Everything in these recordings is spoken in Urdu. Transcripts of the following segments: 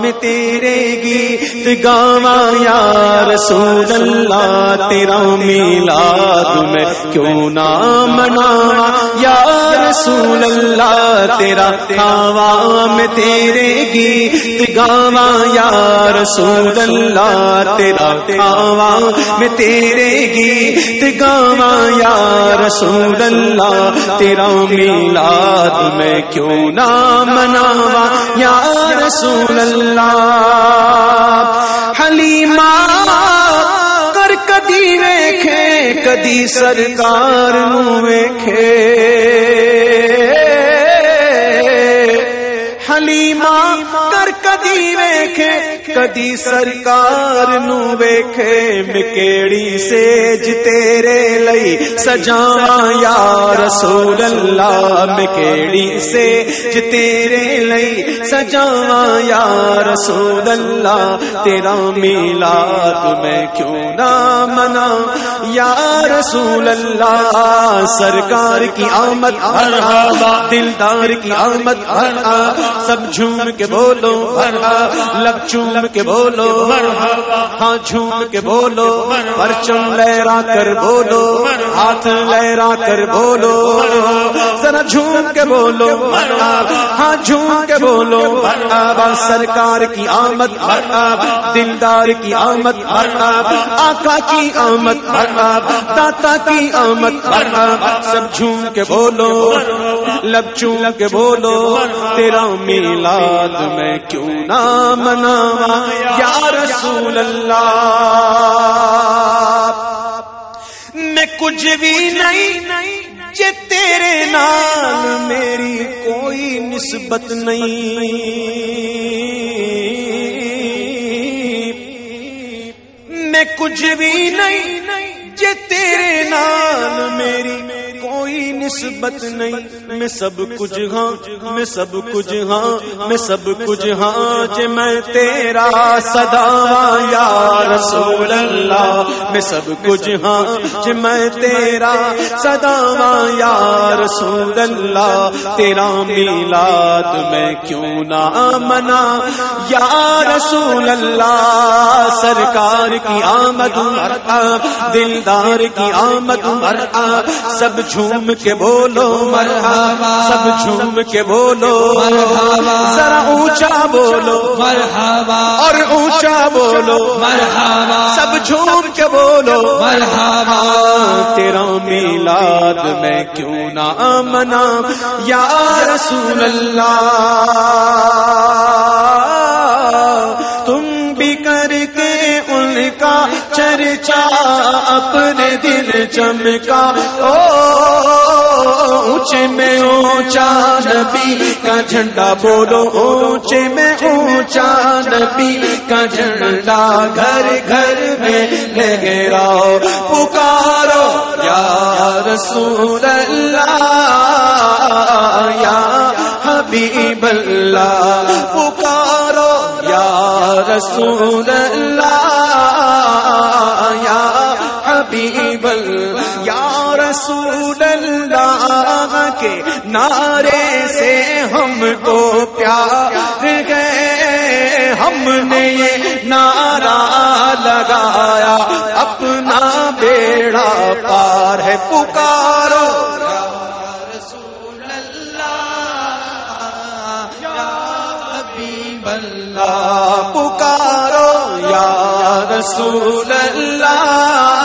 میں تیرے گیت گاوا یا رسول اللہ، تیرا میلاد میں کیوں نہ منا یا رسول اللہ، تیرا کھاوا میں تیرے گیت گاوا یا رسول اللہ، تیرا کھاوا میں تیرے گیت گاوا یا رسول اللہ، تیرا میلاد میں کیوں نہ مناوا یا رسول اللہ، حلیمہ، کر کدی ویکھے، کدی سرکار نو ویکھے۔ حلیمہ، کر کدی ویکھے کدی سرکار نو ویکھے، مکیڑی سیج تیرے لئی۔ سجا یا رسول اللہ، مکیڑی سیج تیرے لئی۔ سجا یا رسول اللہ، تیرا میلاد میں کیوں نہ منا یا رسول اللہ، سرکار کی آمد دلدار کی آمد سب جھوم کے بولو لب چوم کے بولو۔ ہاں جھوم کے بولو۔ پرچم لہرا کر بولو۔ ہاتھ لہرا کر بولو۔ ذرا جھوم کے بولو۔ ہاں جھوم کے بولو۔ سرکار کی آمد دلدار کی آمد آقا کی آمد داتا کی آمد سب جھوم کے بولو۔ لب چوم کے بولو۔ تیرا میلاد میں کیوں نہ مناوا یا رسول اللہ، میں کچھ بھی نہیں، جے تیرے نال میری کوئی نسبت نہیں۔ میں کچھ بھی نہیں، جے تیرے نال میری نسبت نہیں، میں سب کچھ ہاں میں سب کچھ ہاں میں سب کچھ ہاں جے میں تیرا صدا یا رسول اللہ، میں سب کچھ ہاں جے میں تیرا صدا یا رسول اللہ، تیرا میلاد میں کیوں نہ منا یا رسول اللہ، سرکار کی آمد دلدار کی آمد سب جھوم کے بولو مرحبا سب جھوم کے بولو مرحبا ذرا اونچا بولو مرحبا اور اونچا بولو مرحبا سب جھوم کے بولو مرحبا تیرا میلاد میں کیوں نہ منا یا رسول اللہ۔ چرچا اپنے دل چمکا او اونچے میں اونچا نبی کا جھنڈا بولو، اونچے میں اونچا نبی کا جھنڈا گھر گھر میں لہراؤ پکارو یا رسول اللہ، یا حبیب اللہ۔ پکارو یا رسول اللہ رسول اللہ کے نعرے سے ہم کو پیار گئے۔ ہم نے یہ نعرہ لگایا، اپنا بیڑا پار ہے۔ پکارو۔ پکارو یا رسول اللہ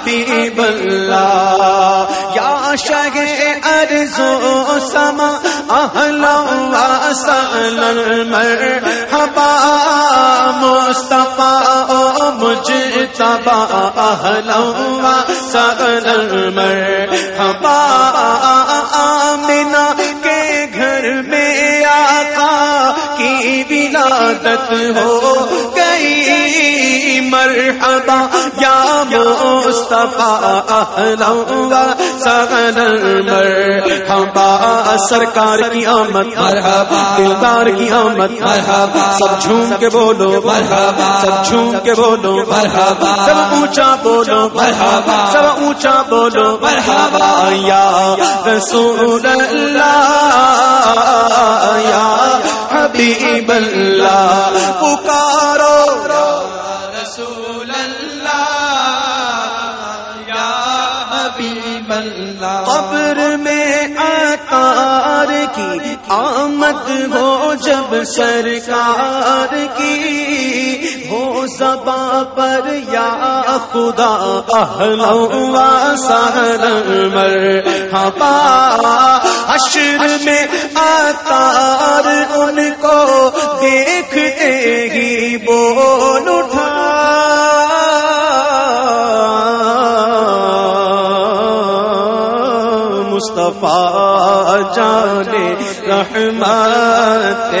حبیب اللہ، یا شگ ارزو سما اہلا وسل مرحبا مصطفیٰ او مجھ تبا اہلا وسل مرحبا آمنہ کے گھر میں آقا کی ولادت ہو گئی۔ مرحبا، یا مصطفیٰ اہلا مر ہم سرکار کی آمد، مرحبا، دلدار کی آمد، مرحبا، سب جھوم کے بولو، مرحبا، سب جھوم کے بولو، مرحبا، سب اونچا بولو، مرحبا، سب اونچا بولو، مرحبا، یا رسول اللہ، یا حبیب اللہ پکارو قبر میں آکار کی آمد ہو جب سرکار کی ہو سبا پر یا خدا سہر مر ہبا اشر میں آکار ان کو دیکھتے مصطفیٰ جانے رحمت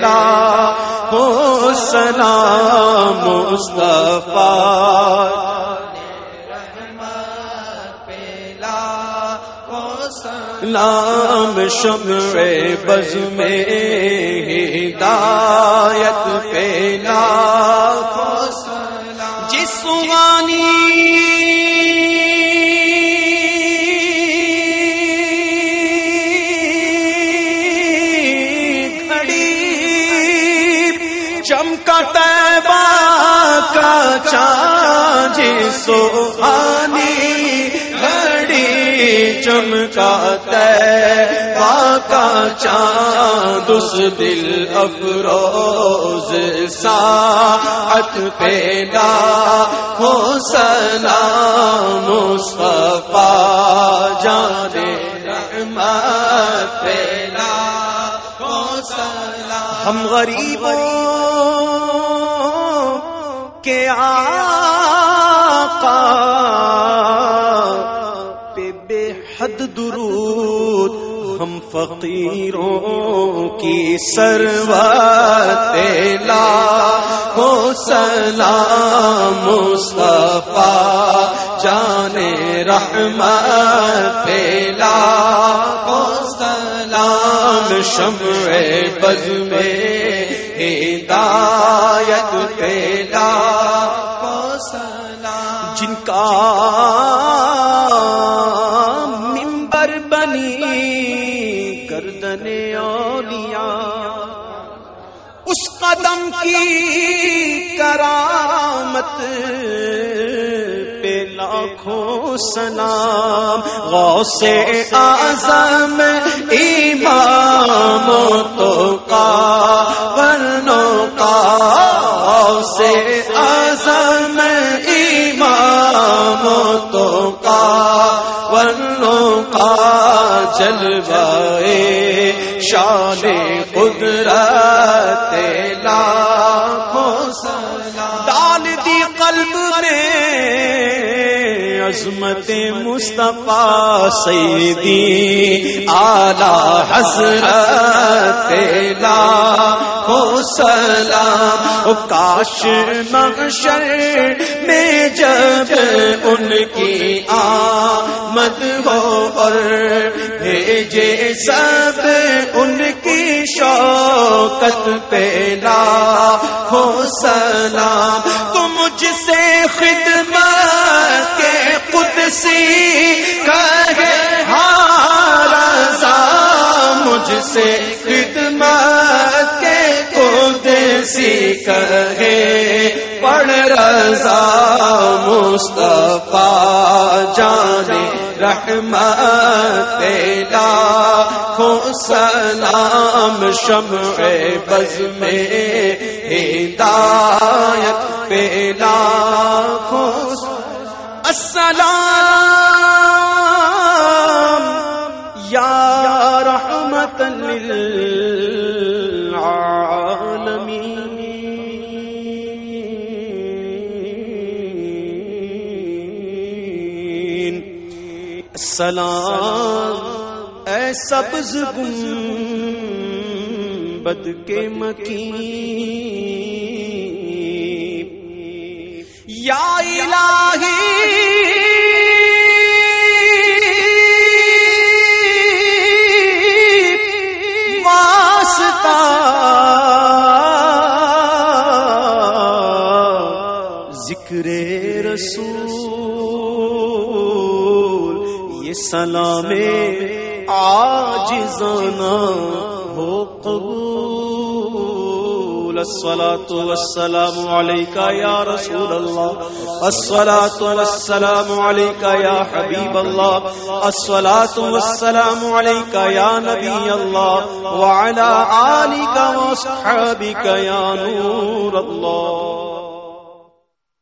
لا ہو سلام مصطفیٰ۔ نام شمع بز میں ہدایت پیلا کا چاند سوہانی گھڑی چمکا تیبا کا چاند اس دل افروز ساعت پیدا ہو سلام مصطفیٰ جانے رحمت پیدا ہو سلام ہم غریبوں کے آقا پہ بے حد درود ہم فقیروں کی لا ہو سلام مصطفیٰ جانے رحمت پیلا ہو سلام شمع بز میں ہدایت پیلا کا ممبر بنی، گردن اولیاء۔ اس قدم کی کرامت پہ لاکھوں سلام۔ غوث آزم امام تو کا ورنوں کا غوث جلوائے، شان قدرت لاکھوں سلام۔ ڈال دی قلب میں عظمت مصطفیٰ سیدی آلہ حضرت لا ہو سلام۔ کاش محشر میں جب ان کی آمد ہو اور بھیجے سب ان کی شوقت پیلا ہو سلام۔ تو مجھ سے خدمت کے قدسی کہے ہارا مجھ سے خدمت کے قدسی کہے پڑھ رضا مصطفیٰ، جانے رحمت پیدا ہو سلام شمع بز میں ہدایت پیدا ہو السلام سلام اے سبز گنبد کے مکی یا الہی ذکر رسول سلام آج زانا ہو قبول۔ الصلاة والسلام عليك يا رسول الله الصلاة والسلام عليك يا حبيب الله الصلاة والسلام عليك يا نبي الله وعلى آلك وصحابك يا نور الله